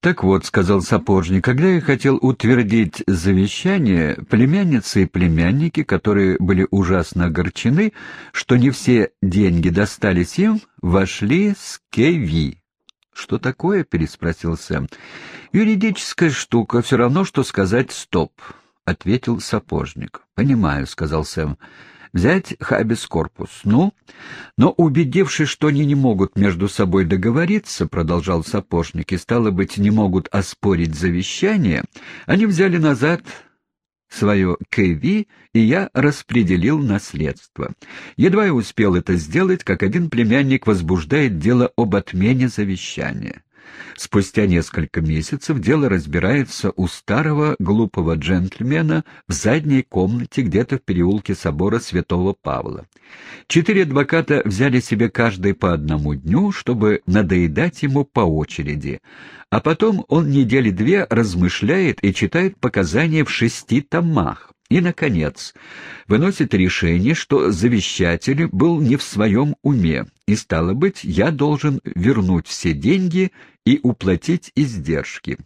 «Так вот», — сказал сапожник, — «когда я хотел утвердить завещание, племянницы и племянники, которые были ужасно огорчены, что не все деньги достались им, вошли с Кеви». «Что такое?» — переспросил Сэм. «Юридическая штука, все равно, что сказать «стоп», — ответил сапожник. «Понимаю», — сказал Сэм взять хабис корпус. Ну, но убедившись, что они не могут между собой договориться, продолжал сапожник, и, стало быть, не могут оспорить завещание, они взяли назад свое КВ, и я распределил наследство. Едва я успел это сделать, как один племянник возбуждает дело об отмене завещания. Спустя несколько месяцев дело разбирается у старого глупого джентльмена в задней комнате где-то в переулке собора Святого Павла. Четыре адвоката взяли себе каждый по одному дню, чтобы надоедать ему по очереди, а потом он недели две размышляет и читает показания в шести томах. И, наконец, выносит решение, что завещатель был не в своем уме, и, стало быть, я должен вернуть все деньги и уплатить издержки.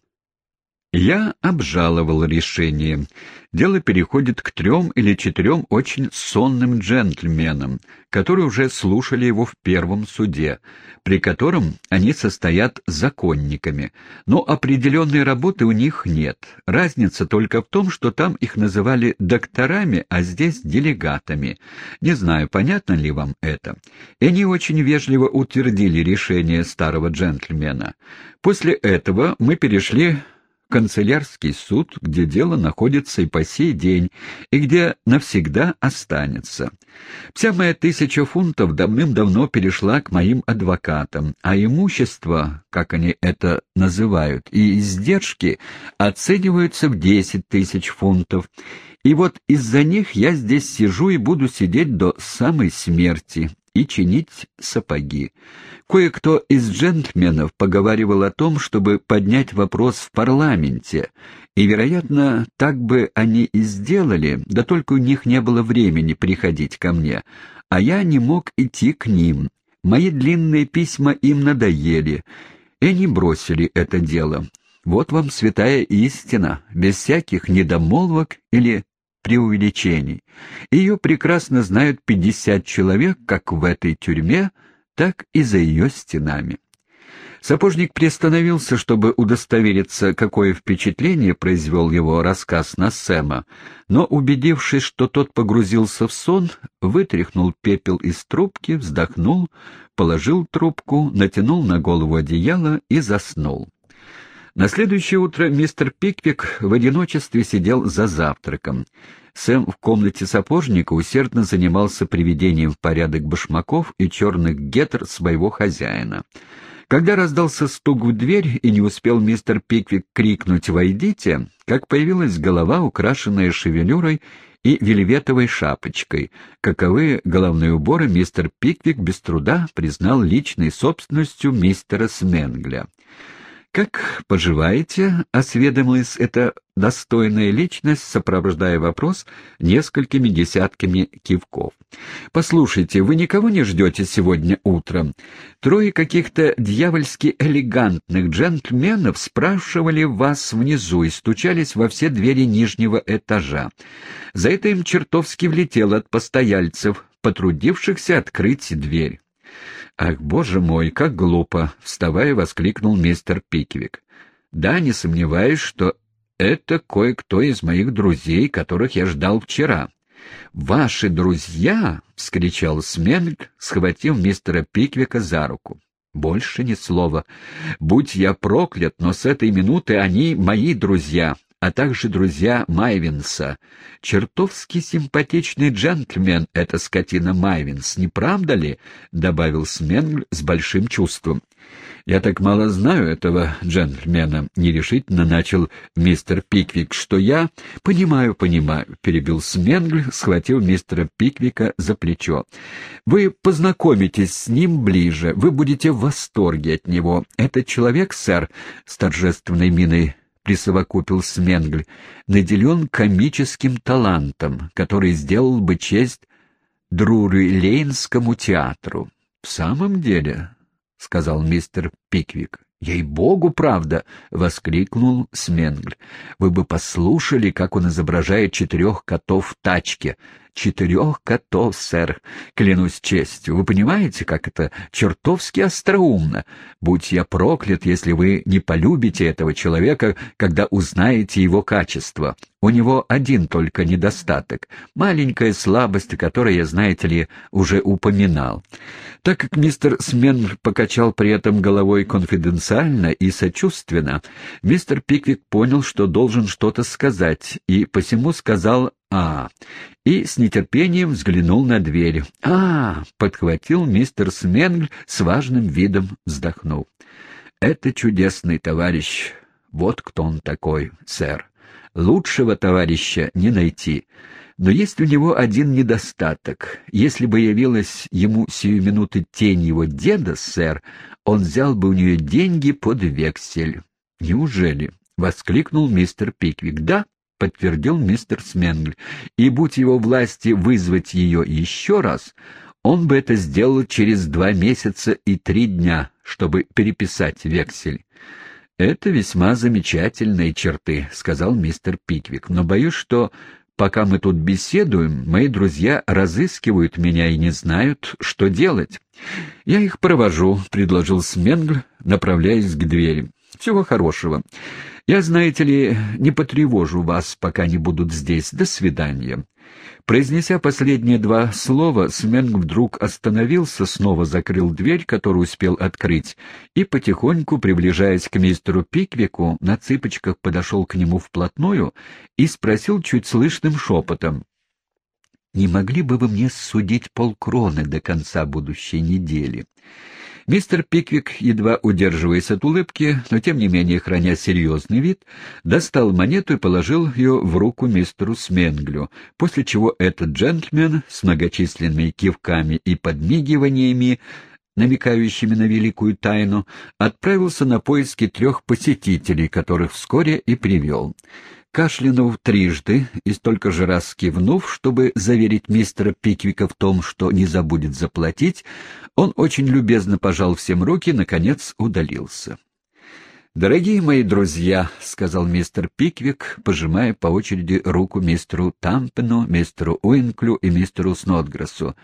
Я обжаловал решение. Дело переходит к трем или четырем очень сонным джентльменам, которые уже слушали его в первом суде, при котором они состоят законниками, но определенной работы у них нет. Разница только в том, что там их называли докторами, а здесь делегатами. Не знаю, понятно ли вам это. И они очень вежливо утвердили решение старого джентльмена. После этого мы перешли канцелярский суд, где дело находится и по сей день, и где навсегда останется. Вся моя тысяча фунтов давным-давно перешла к моим адвокатам, а имущество, как они это называют, и издержки оцениваются в десять тысяч фунтов. И вот из-за них я здесь сижу и буду сидеть до самой смерти, и чинить сапоги. Кое-кто из джентльменов поговаривал о том, чтобы поднять вопрос в парламенте, и, вероятно, так бы они и сделали, да только у них не было времени приходить ко мне, а я не мог идти к ним. Мои длинные письма им надоели, и они бросили это дело. Вот вам святая истина, без всяких недомолвок или преувеличений. Ее прекрасно знают пятьдесят человек как в этой тюрьме, так и за ее стенами. Сапожник приостановился, чтобы удостовериться, какое впечатление произвел его рассказ на Сэма, но, убедившись, что тот погрузился в сон, вытряхнул пепел из трубки, вздохнул, положил трубку, натянул на голову одеяло и заснул. На следующее утро мистер Пиквик в одиночестве сидел за завтраком. Сэм в комнате сапожника усердно занимался приведением в порядок башмаков и черных гетр своего хозяина. Когда раздался стук в дверь и не успел мистер Пиквик крикнуть «Войдите!», как появилась голова, украшенная шевелюрой и вельветовой шапочкой. Каковы головные уборы мистер Пиквик без труда признал личной собственностью мистера Сменгля. «Как поживаете?» — осведомилась эта достойная личность, сопровождая вопрос несколькими десятками кивков. «Послушайте, вы никого не ждете сегодня утром? Трое каких-то дьявольски элегантных джентльменов спрашивали вас внизу и стучались во все двери нижнего этажа. За это им чертовски влетело от постояльцев, потрудившихся открыть дверь. «Ах, боже мой, как глупо!» — вставая, воскликнул мистер Пиквик. «Да, не сомневаюсь, что это кое-кто из моих друзей, которых я ждал вчера». «Ваши друзья!» — вскричал Сменг, схватив мистера Пиквика за руку. «Больше ни слова. Будь я проклят, но с этой минуты они мои друзья, а также друзья Майвинса. Чертовски симпатичный джентльмен эта скотина Майвинс, не правда ли? — добавил Сменгль с большим чувством. — Я так мало знаю этого джентльмена, — нерешительно начал мистер Пиквик, — что я... — Понимаю, понимаю, — перебил Сменгль, схватил мистера Пиквика за плечо. — Вы познакомитесь с ним ближе, вы будете в восторге от него. Этот человек, сэр, с торжественной миной — присовокупил Сменгль, — наделен комическим талантом, который сделал бы честь Друрилейнскому театру. — В самом деле, — сказал мистер Пиквик, «Ей-богу, правда!» — воскликнул Сменгль. «Вы бы послушали, как он изображает четырех котов в тачке. Четырех котов, сэр, клянусь честью. Вы понимаете, как это чертовски остроумно? Будь я проклят, если вы не полюбите этого человека, когда узнаете его качество. У него один только недостаток — маленькая слабость, о которой я, знаете ли, уже упоминал. Так как мистер Смен покачал при этом головой конфиденциально и сочувственно, мистер Пиквик понял, что должен что-то сказать, и посему сказал «А», и с нетерпением взглянул на дверь. «А!» — подхватил мистер Сменгль с важным видом, вздохнув. «Это чудесный товарищ. Вот кто он такой, сэр. Лучшего товарища не найти. Но есть у него один недостаток. Если бы явилась ему сию минуты тень его деда, сэр, он взял бы у нее деньги под вексель. Неужели? — воскликнул мистер Пиквик. — Да, — подтвердил мистер Сменгль, — и будь его власти вызвать ее еще раз, он бы это сделал через два месяца и три дня, чтобы переписать вексель. «Это весьма замечательные черты», — сказал мистер Пиквик, — «но боюсь, что пока мы тут беседуем, мои друзья разыскивают меня и не знают, что делать». «Я их провожу», — предложил Сменгль, направляясь к двери. «Всего хорошего. Я, знаете ли, не потревожу вас, пока не будут здесь. До свидания». Произнеся последние два слова, Сменг вдруг остановился, снова закрыл дверь, которую успел открыть, и, потихоньку, приближаясь к мистеру Пиквику, на цыпочках подошел к нему вплотную и спросил чуть слышным шепотом. «Не могли бы вы мне судить полкроны до конца будущей недели?» Мистер Пиквик, едва удерживаясь от улыбки, но тем не менее храня серьезный вид, достал монету и положил ее в руку мистеру Сменглю, после чего этот джентльмен с многочисленными кивками и подмигиваниями намекающими на великую тайну, отправился на поиски трех посетителей, которых вскоре и привел. Кашлянув трижды и столько же раз кивнув, чтобы заверить мистера Пиквика в том, что не забудет заплатить, он очень любезно пожал всем руки и, наконец, удалился. «Дорогие мои друзья», — сказал мистер Пиквик, пожимая по очереди руку мистеру Тампену, мистеру Уинклю и мистеру Снотграссу,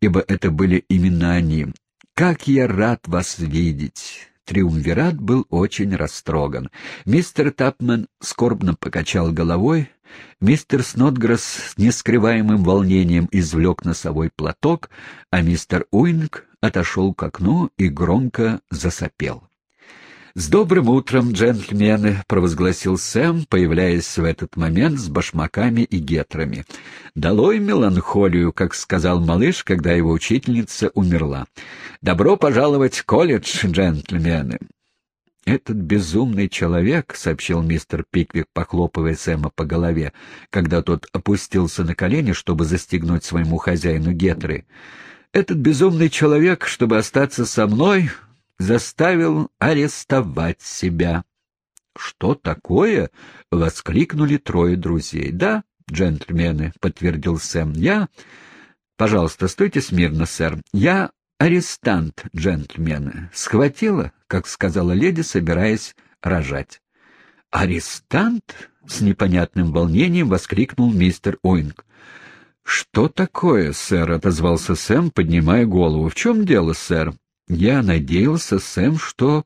ибо это были именно они, — «как я рад вас видеть! Триумвират был очень растроган. Мистер Тапман скорбно покачал головой, мистер Снотгресс с нескрываемым волнением извлек носовой платок, а мистер Уинг отошел к окну и громко засопел. «С добрым утром, джентльмены!» — провозгласил Сэм, появляясь в этот момент с башмаками и гетрами. «Долой меланхолию», как сказал малыш, когда его учительница умерла. «Добро пожаловать в колледж, джентльмены!» «Этот безумный человек», — сообщил мистер Пиквик, похлопывая Сэма по голове, когда тот опустился на колени, чтобы застегнуть своему хозяину гетры, — «этот безумный человек, чтобы остаться со мной, заставил арестовать себя. — Что такое? — воскликнули трое друзей. — Да, джентльмены, — подтвердил Сэм. — Я... Пожалуйста, стойте смирно, сэр. Я арестант, джентльмены. Схватила, как сказала леди, собираясь рожать. — Арестант? — с непонятным волнением воскликнул мистер Уинг. — Что такое, сэр? — отозвался Сэм, поднимая голову. — В чем дело, сэр? Я надеялся, Сэм, что...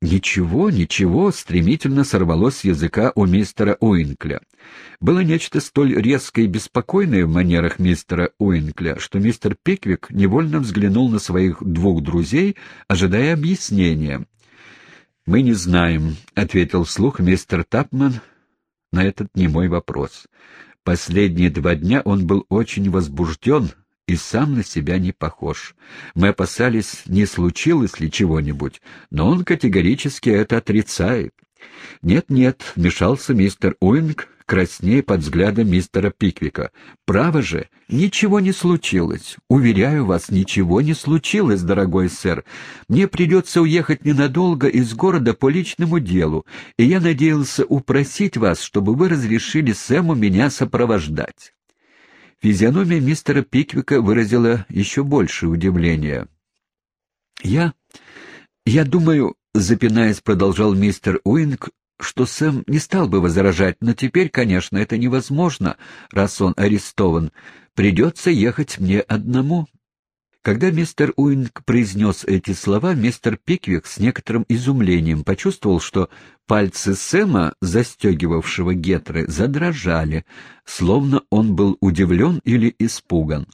Ничего, ничего, стремительно сорвалось с языка у мистера Уинкля. Было нечто столь резкое и беспокойное в манерах мистера Уинкля, что мистер Пиквик невольно взглянул на своих двух друзей, ожидая объяснения. «Мы не знаем», — ответил вслух мистер Тапман на этот немой вопрос. Последние два дня он был очень возбужден, и сам на себя не похож. Мы опасались, не случилось ли чего-нибудь, но он категорически это отрицает. «Нет-нет», — вмешался мистер Уинг, краснее под взглядом мистера Пиквика. «Право же, ничего не случилось. Уверяю вас, ничего не случилось, дорогой сэр. Мне придется уехать ненадолго из города по личному делу, и я надеялся упросить вас, чтобы вы разрешили Сэму меня сопровождать». Физиономия мистера Пиквика выразила еще большее удивление. «Я... я думаю, запинаясь, продолжал мистер Уинкль, что Сэм не стал бы возражать, но теперь, конечно, это невозможно, раз он арестован. Придется ехать мне одному. Когда мистер Уинкль произнес эти слова, мистер Пиквик с некоторым изумлением почувствовал, что пальцы Сэма, застегивавшего гетры, задрожали, словно он был удивлен или испуган.